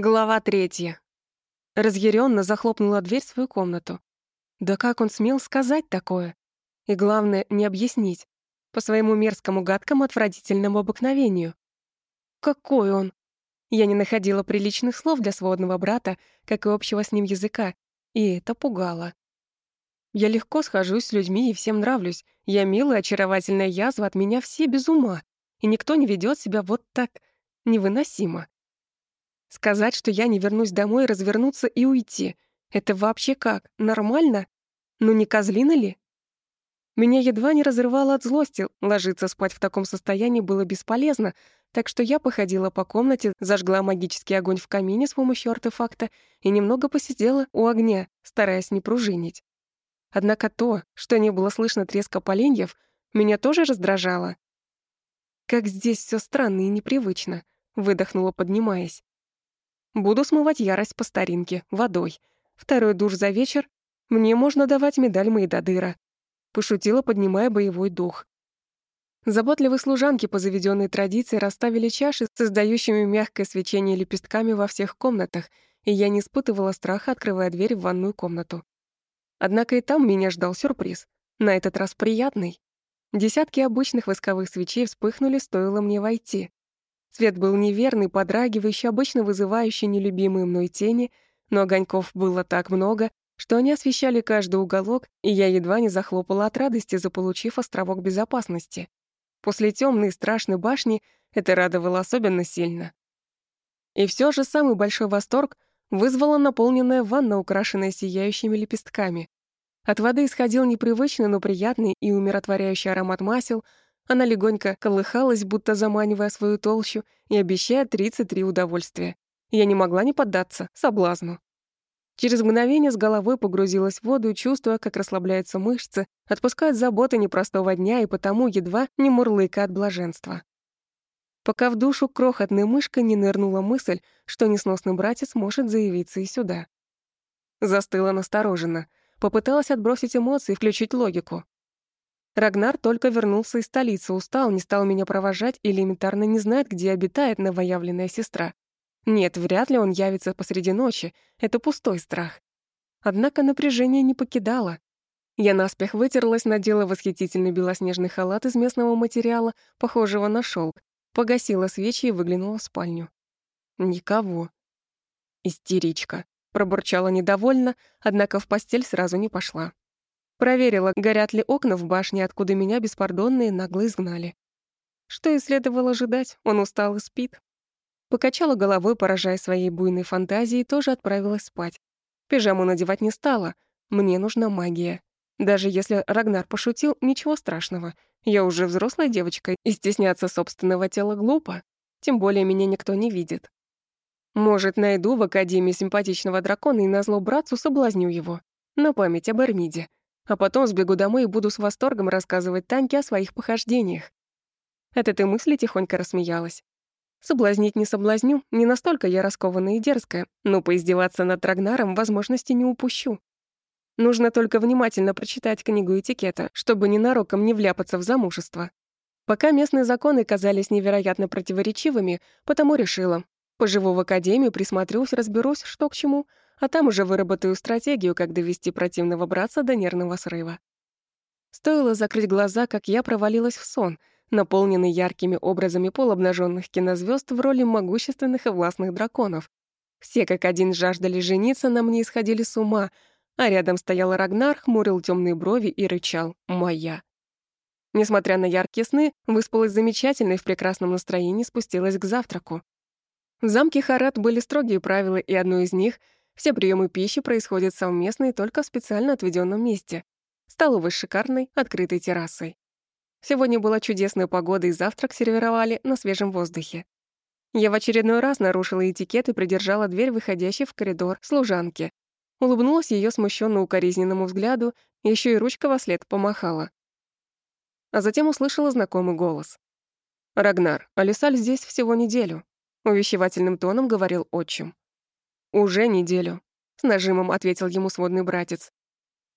Глава третья. Разъяренно захлопнула дверь в свою комнату. Да как он смел сказать такое? И главное, не объяснить. По своему мерзкому, гадкому, отвратительному обыкновению. Какой он? Я не находила приличных слов для сводного брата, как и общего с ним языка, и это пугало. Я легко схожусь с людьми и всем нравлюсь. Я милая, очаровательная язва, от меня все без ума. И никто не ведет себя вот так невыносимо. Сказать, что я не вернусь домой, развернуться и уйти. Это вообще как? Нормально? Ну не козлина ли? Меня едва не разрывало от злости. Ложиться спать в таком состоянии было бесполезно, так что я походила по комнате, зажгла магический огонь в камине с помощью артефакта и немного посидела у огня, стараясь не пружинить. Однако то, что не было слышно треска поленьев, меня тоже раздражало. Как здесь все странно и непривычно, выдохнула, поднимаясь. Буду смывать ярость по старинке, водой. Второй душ за вечер. Мне можно давать медаль Мейдадыра. Пошутила, поднимая боевой дух. Заботливые служанки по заведенной традиции расставили чаши, создающими мягкое свечение лепестками во всех комнатах, и я не испытывала страха, открывая дверь в ванную комнату. Однако и там меня ждал сюрприз. На этот раз приятный. Десятки обычных восковых свечей вспыхнули, стоило мне войти. Свет был неверный, подрагивающий, обычно вызывающий нелюбимые мной тени, но огоньков было так много, что они освещали каждый уголок, и я едва не захлопала от радости, заполучив островок безопасности. После темной и страшной башни это радовало особенно сильно. И все же самый большой восторг вызвала наполненная ванна, украшенная сияющими лепестками. От воды исходил непривычный, но приятный и умиротворяющий аромат масел, она легонько колыхалась, будто заманивая свою толщу и обещая 33 удовольствия. Я не могла не поддаться соблазну. Через мгновение с головой погрузилась в воду, чувствуя, как расслабляются мышцы, отпускают заботы непростого дня и потому едва не мурлыка от блаженства. Пока в душу крохотной мышкой не нырнула мысль, что несносный братец может заявиться и сюда. Застыла настороженно, попыталась отбросить эмоции и включить логику. Рагнар только вернулся из столицы, устал, не стал меня провожать и элементарно не знает, где обитает новоявленная сестра. Нет, вряд ли он явится посреди ночи, это пустой страх. Однако напряжение не покидало. Я наспех вытерлась, надела восхитительный белоснежный халат из местного материала, похожего на шелк, погасила свечи и выглянула в спальню. Никого. Истеричка. Пробурчала недовольно, однако в постель сразу не пошла. Проверила, горят ли окна в башне, откуда меня беспардонные нагло изгнали. Что и следовало ожидать, он устал и спит. Покачала головой, поражая своей буйной фантазией, тоже отправилась спать. Пижаму надевать не стала, мне нужна магия. Даже если Рагнар пошутил, ничего страшного. Я уже взрослая девочка, и стесняться собственного тела глупо. Тем более меня никто не видит. Может, найду в Академии симпатичного дракона и назло братцу соблазню его. На память об Эрмиде а потом сбегу домой и буду с восторгом рассказывать Таньке о своих похождениях. От этой мысли тихонько рассмеялась. Соблазнить не соблазню, не настолько я раскованная и дерзкая, но поиздеваться над Рагнаром возможности не упущу. Нужно только внимательно прочитать книгу этикета, чтобы ненароком не вляпаться в замужество. Пока местные законы казались невероятно противоречивыми, потому решила. Поживу в академию, присмотрюсь, разберусь, что к чему, а там уже выработаю стратегию, как довести противного братца до нервного срыва. Стоило закрыть глаза, как я провалилась в сон, наполненный яркими образами полуобнаженных кинозвезд в роли могущественных и властных драконов. Все как один жаждали жениться, на мне исходили с ума, а рядом стоял Рагнар, хмурил темные брови и рычал «Моя». Несмотря на яркие сны, выспалась замечательно и в прекрасном настроении спустилась к завтраку. В замке Харат были строгие правила, и одно из них — все приемы пищи происходят совместно и только в специально отведенном месте. Столовой с шикарной, открытой террасой. Сегодня была чудесная погода, и завтрак сервировали на свежем воздухе. Я в очередной раз нарушила этикет и придержала дверь, выходящей в коридор, служанки. Улыбнулась ее смущенно укоризненному взгляду, еще и ручка во след помахала. А затем услышала знакомый голос. «Рагнар, Алисаль здесь всего неделю», — увещевательным тоном говорил отчим. «Уже неделю», — с нажимом ответил ему сводный братец.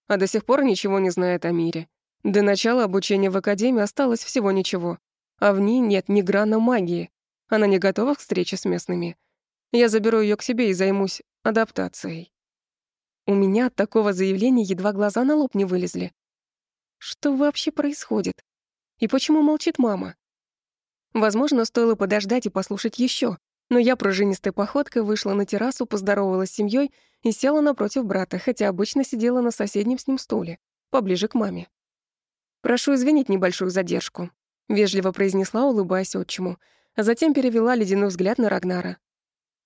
«А до сих пор ничего не знает о мире. До начала обучения в Академии осталось всего ничего, а в ней нет ни грана магии. Она не готова к встрече с местными. Я заберу ее к себе и займусь адаптацией. У меня от такого заявления едва глаза на лоб не вылезли. Что вообще происходит? И почему молчит мама? Возможно, стоило подождать и послушать еще, но я пружинистой походкой вышла на террасу, поздоровалась с семьей и села напротив брата, хотя обычно сидела на соседнем с ним стуле, поближе к маме. «Прошу извинить небольшую задержку», — вежливо произнесла, улыбаясь отчиму, а затем перевела ледяной взгляд на Рагнара.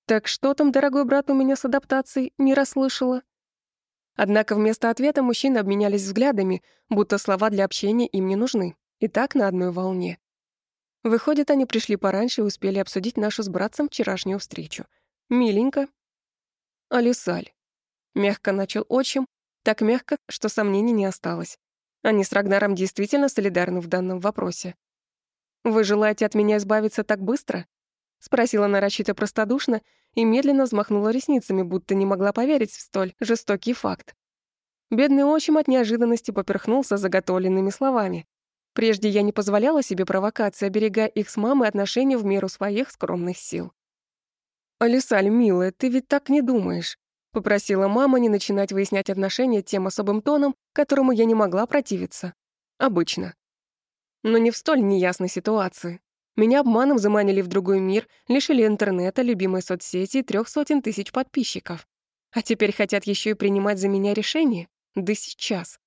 «Так что там, дорогой брат, у меня с адаптацией?» — не расслышала. Однако вместо ответа мужчины обменялись взглядами, будто слова для общения им не нужны. И так на одной волне. Выходит, они пришли пораньше и успели обсудить нашу с братцем вчерашнюю встречу. Миленько. Алисаль. Мягко начал отчим, так мягко, что сомнений не осталось. Они с Рагнаром действительно солидарны в данном вопросе. «Вы желаете от меня избавиться так быстро?» Спросила нарочито простодушно и медленно взмахнула ресницами, будто не могла поверить в столь жестокий факт. Бедный отчим от неожиданности поперхнулся заготовленными словами. Прежде я не позволяла себе провокации, оберегая их с мамой отношения в меру своих скромных сил. «Алисаль, милая, ты ведь так не думаешь», — попросила мама не начинать выяснять отношения тем особым тоном, которому я не могла противиться. Обычно. Но не в столь неясной ситуации. Меня обманом заманили в другой мир, лишили интернета, любимой соцсети и трех сотен тысяч подписчиков. А теперь хотят еще и принимать за меня решения? Да сейчас.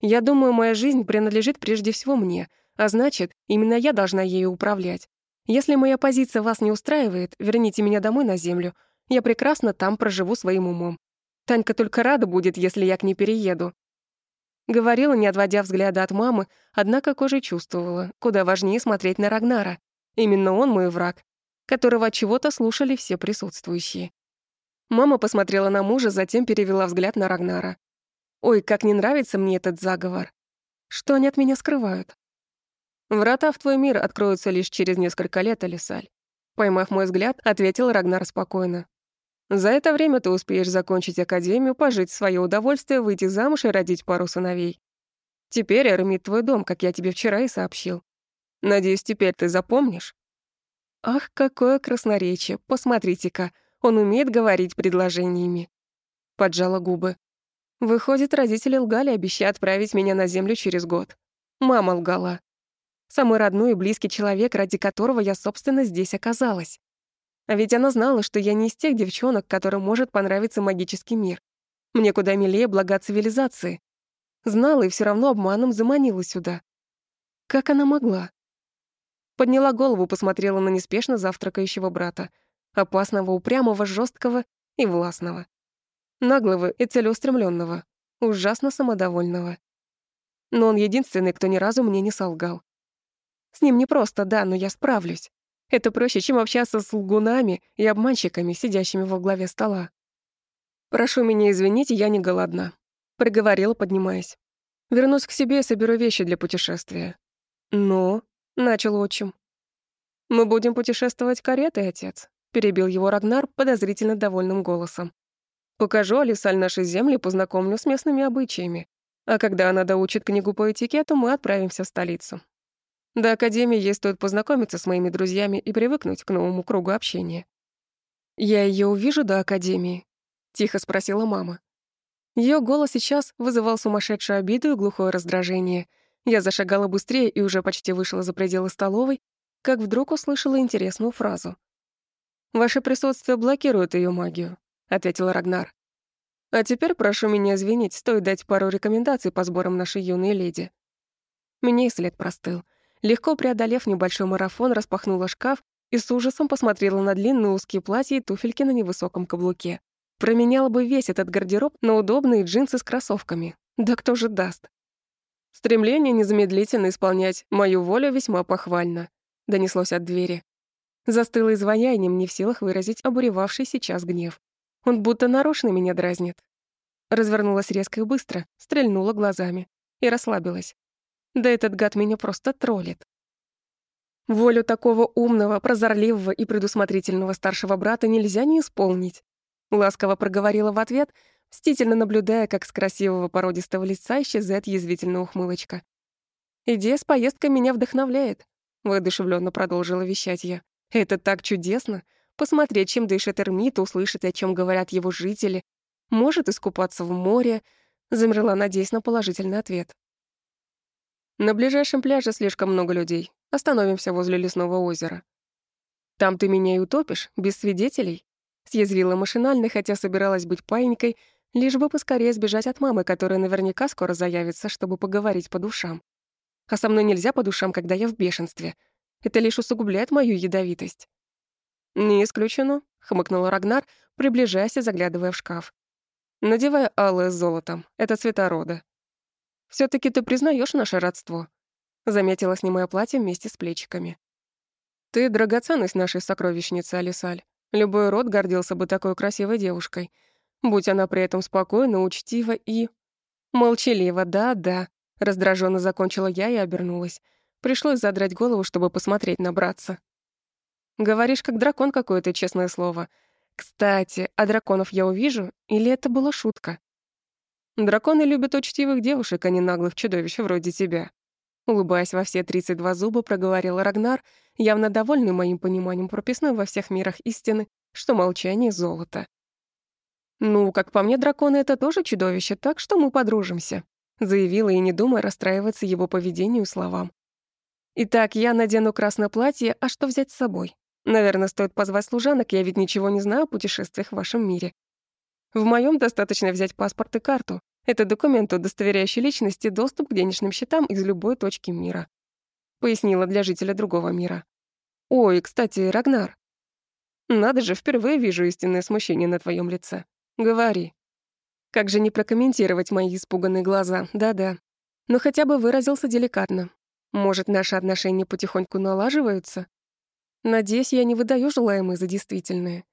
Я думаю, моя жизнь принадлежит прежде всего мне, а значит, именно я должна ею управлять. Если моя позиция вас не устраивает, верните меня домой на землю. Я прекрасно там проживу своим умом. Танька только рада будет, если я к ней перееду. Говорила, не отводя взгляда от мамы, однако кожей чувствовала, куда важнее смотреть на Рагнара. Именно он мой враг, которого от чего-то слушали все присутствующие. Мама посмотрела на мужа, затем перевела взгляд на Рагнара. Ой, как не нравится мне этот заговор. Что они от меня скрывают? Врата в твой мир откроются лишь через несколько лет, Алисаль. Поймав мой взгляд, ответил Рагнар спокойно. За это время ты успеешь закончить академию, пожить в своё удовольствие, выйти замуж и родить пару сыновей. Теперь Эрмит твой дом, как я тебе вчера и сообщил. Надеюсь, теперь ты запомнишь? Ах, какое красноречие, посмотрите-ка, он умеет говорить предложениями. Поджала губы. Выходит, родители лгали, обещая отправить меня на землю через год. Мама лгала. Самый родной и близкий человек, ради которого я, собственно, здесь оказалась. А ведь она знала, что я не из тех девчонок, которым может понравиться магический мир. Мне куда милее блага цивилизации. Знала и все равно обманом заманила сюда. Как она могла? Подняла голову, посмотрела на неспешно завтракающего брата. Опасного, упрямого, жесткого и властного наглого и целеустремленного, ужасно самодовольного. Но он единственный, кто ни разу мне не солгал. С ним непросто, да, но я справлюсь. Это проще, чем общаться с лгунами и обманщиками, сидящими во главе стола. «Прошу меня извинить, я не голодна», — проговорила, поднимаясь. «Вернусь к себе и соберу вещи для путешествия». «Но», — начал отчим. «Мы будем путешествовать каретой, отец», — перебил его Рагнар подозрительно довольным голосом. Покажу Алисаль наши земли, познакомлю с местными обычаями. А когда она доучит книгу по этикету, мы отправимся в столицу. До Академии ей стоит познакомиться с моими друзьями и привыкнуть к новому кругу общения. «Я ее увижу до Академии?» — тихо спросила мама. Ее голос сейчас вызывал сумасшедшую обиду и глухое раздражение. Я зашагала быстрее и уже почти вышла за пределы столовой, как вдруг услышала интересную фразу. «Ваше присутствие блокирует ее магию. — ответил Рагнар. «А теперь прошу меня извинить, стоит дать пару рекомендаций по сборам нашей юной леди». Мне и след простыл. Легко преодолев небольшой марафон, распахнула шкаф и с ужасом посмотрела на длинные узкие платья и туфельки на невысоком каблуке. Променяла бы весь этот гардероб на удобные джинсы с кроссовками. Да кто же даст? Стремление незамедлительно исполнять мою волю весьма похвально, донеслось от двери. Застыла изваянием, не в силах выразить обуревавший сейчас гнев. Он будто нарочно меня дразнит. Развернулась резко и быстро, стрельнула глазами и расслабилась. Да этот гад меня просто троллит. Волю такого умного, прозорливого и предусмотрительного старшего брата нельзя не исполнить. Ласково проговорила в ответ, мстительно наблюдая, как с красивого породистого лица исчезает язвительная ухмылочка. «Идея с поездкой меня вдохновляет», — воодушевленно продолжила вещать я. «Это так чудесно! Посмотреть, чем дышит Эрмит, услышать, о чем говорят его жители, может искупаться в море, замерла, надеясь на положительный ответ. На ближайшем пляже слишком много людей. Остановимся возле лесного озера. Там ты меня и утопишь, без свидетелей? Съязвила машинально, хотя собиралась быть паинькой, лишь бы поскорее сбежать от мамы, которая наверняка скоро заявится, чтобы поговорить по душам. А со мной нельзя по душам, когда я в бешенстве. Это лишь усугубляет мою ядовитость. «Не исключено», — хмыкнул Рагнар, приближаясь и заглядывая в шкаф. «Надевай алое с золотом. Это цвета рода. все таки ты признаешь наше родство», — заметила, снимая платье вместе с плечиками. «Ты — драгоценность нашей сокровищницы, Алисаль. Любой род гордился бы такой красивой девушкой. Будь она при этом спокойна, учтива и... Молчалива, да-да. Раздраженно закончила я и обернулась. Пришлось задрать голову, чтобы посмотреть на братца. Говоришь, как дракон какое-то, честное слово. Кстати, а драконов я увижу, или это была шутка? Драконы любят учтивых девушек, а не наглых чудовищ вроде тебя. Улыбаясь во все 32 зуба, проговорил Рагнар, явно довольный моим пониманием прописной во всех мирах истины, что молчание — золото. «Ну, как по мне, драконы — это тоже чудовище, так что мы подружимся», заявила и не думая расстраиваться его поведению и словам. «Итак, я надену красное платье, а что взять с собой? Наверное, стоит позвать служанок, я ведь ничего не знаю о путешествиях в вашем мире. В моем достаточно взять паспорт и карту. Это документ, удостоверяющий личность и доступ к денежным счетам из любой точки мира», пояснила для жителя другого мира. «Ой, кстати, Рагнар, надо же, впервые вижу истинное смущение на твоем лице. Говори. Как же не прокомментировать мои испуганные глаза, да-да. Но хотя бы выразился деликатно. Может, наши отношения потихоньку налаживаются? Надеюсь, я не выдаю желаемые за действительные.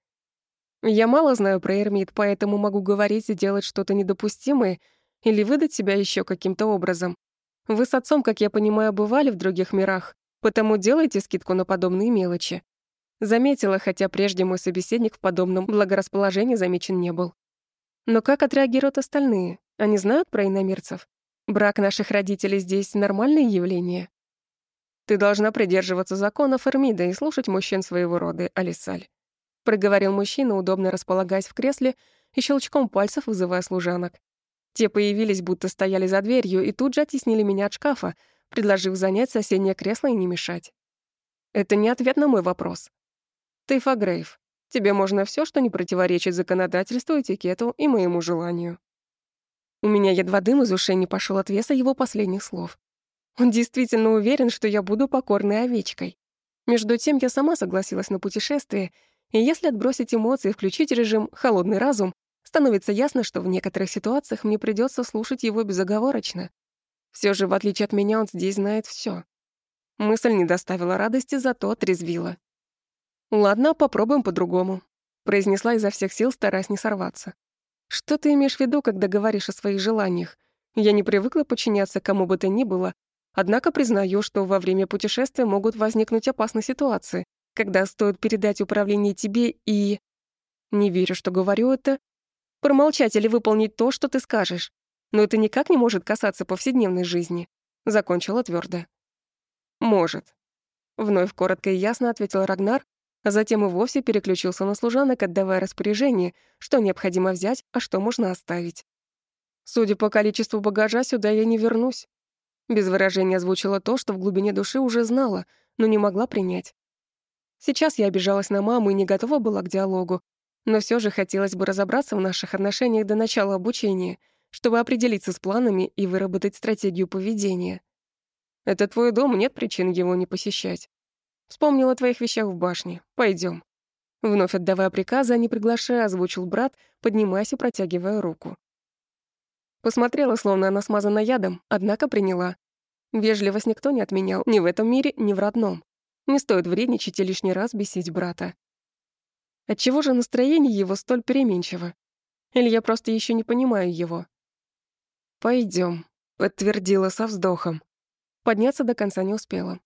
Я мало знаю про Эрмит, поэтому могу говорить и делать что-то недопустимое или выдать себя еще каким-то образом. Вы с отцом, как я понимаю, бывали в других мирах, потому делайте скидку на подобные мелочи. Заметила, хотя прежде мой собеседник в подобном благорасположении замечен не был. Но как отреагируют остальные? Они знают про иномирцев? Брак наших родителей здесь — нормальное явление? Ты должна придерживаться законов Эрмида и слушать мужчин своего рода, Алисаль. Проговорил мужчина, удобно располагаясь в кресле и щелчком пальцев вызывая служанок. Те появились, будто стояли за дверью, и тут же оттеснили меня от шкафа, предложив занять соседнее кресло и не мешать. Это не ответ на мой вопрос. Ты Фагрейв. Тебе можно все, что не противоречит законодательству, этикету и моему желанию». У меня едва дым из ушей не пошел от веса его последних слов. Он действительно уверен, что я буду покорной овечкой. Между тем, я сама согласилась на путешествие, и если отбросить эмоции и включить режим «холодный разум», становится ясно, что в некоторых ситуациях мне придется слушать его безоговорочно. Все же, в отличие от меня, он здесь знает все. Мысль не доставила радости, зато отрезвила. «Ладно, попробуем по-другому», — произнесла изо всех сил, стараясь не сорваться. «Что ты имеешь в виду, когда говоришь о своих желаниях? Я не привыкла подчиняться кому бы то ни было, однако признаю, что во время путешествия могут возникнуть опасные ситуации, когда стоит передать управление тебе и... Не верю, что говорю это. Промолчать или выполнить то, что ты скажешь. Но это никак не может касаться повседневной жизни», — закончила твердо. «Может». Вновь коротко и ясно ответил Рагнар, а затем и вовсе переключился на служанок, отдавая распоряжение, что необходимо взять, а что можно оставить. Судя по количеству багажа, сюда я не вернусь. Без выражения озвучила то, что в глубине души уже знала, но не могла принять. Сейчас я обижалась на маму и не готова была к диалогу, но все же хотелось бы разобраться в наших отношениях до начала обучения, чтобы определиться с планами и выработать стратегию поведения. Это твой дом, нет причин его не посещать. Вспомнил о твоих вещах в башне. Пойдем. Вновь отдавая приказы, а не приглашая, озвучил брат, поднимаясь и протягивая руку. Посмотрела, словно она смазана ядом, однако приняла. Вежливость никто не отменял, ни в этом мире, ни в родном. Не стоит вредничать и лишний раз бесить брата. Отчего же настроение его столь переменчиво? Или я просто еще не понимаю его? Пойдем, подтвердила со вздохом. Подняться до конца не успела.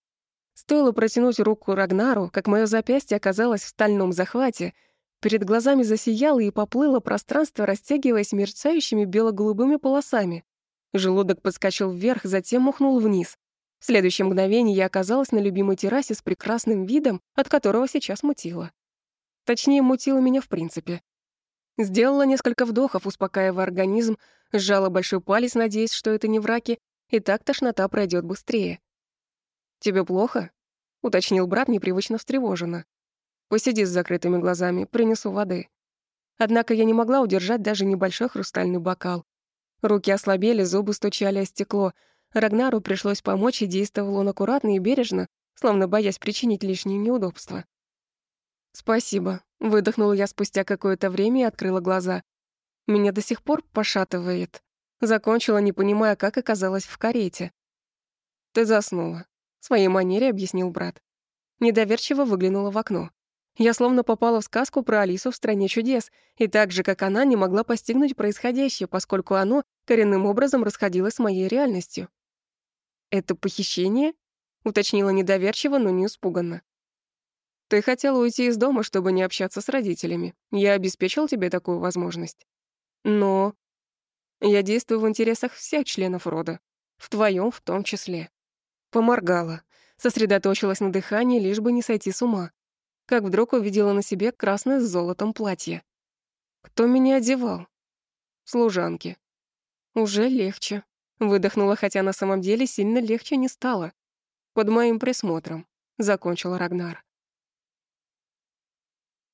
Стоило протянуть руку Рагнару, как мое запястье оказалось в стальном захвате, перед глазами засияло и поплыло пространство, растягиваясь мерцающими бело-голубыми полосами. Желудок подскочил вверх, затем ухнул вниз. В следующее мгновение я оказалась на любимой террасе с прекрасным видом, от которого сейчас мутило. Точнее, мутило меня в принципе. Сделала несколько вдохов, успокаивая организм, сжала большой палец, надеясь, что это не враки, и так тошнота пройдет быстрее. «Тебе плохо?» — уточнил брат непривычно встревоженно. «Посиди с закрытыми глазами, принесу воды». Однако я не могла удержать даже небольшой хрустальный бокал. Руки ослабели, зубы стучали о стекло. Рагнару пришлось помочь, и действовал он аккуратно и бережно, словно боясь причинить лишние неудобства. «Спасибо», — выдохнула я спустя какое-то время и открыла глаза. Меня до сих пор пошатывает. Закончила, не понимая, как оказалась в карете. «Ты заснула», — своей манере объяснил брат. Недоверчиво выглянула в окно. Я словно попала в сказку про Алису в «Стране чудес», и так же, как она, не могла постигнуть происходящее, поскольку оно коренным образом расходилось с моей реальностью. «Это похищение?» — уточнила недоверчиво, но не испуганно. «Ты хотела уйти из дома, чтобы не общаться с родителями. Я обеспечил тебе такую возможность. Но я действую в интересах всех членов рода, в твоем в том числе». Поморгала, сосредоточилась на дыхании, лишь бы не сойти с ума как вдруг увидела на себе красное с золотом платье. Кто меня одевал? Служанки. Уже легче. Выдохнула, хотя на самом деле сильно легче не стало. Под моим присмотром, закончил Рагнар.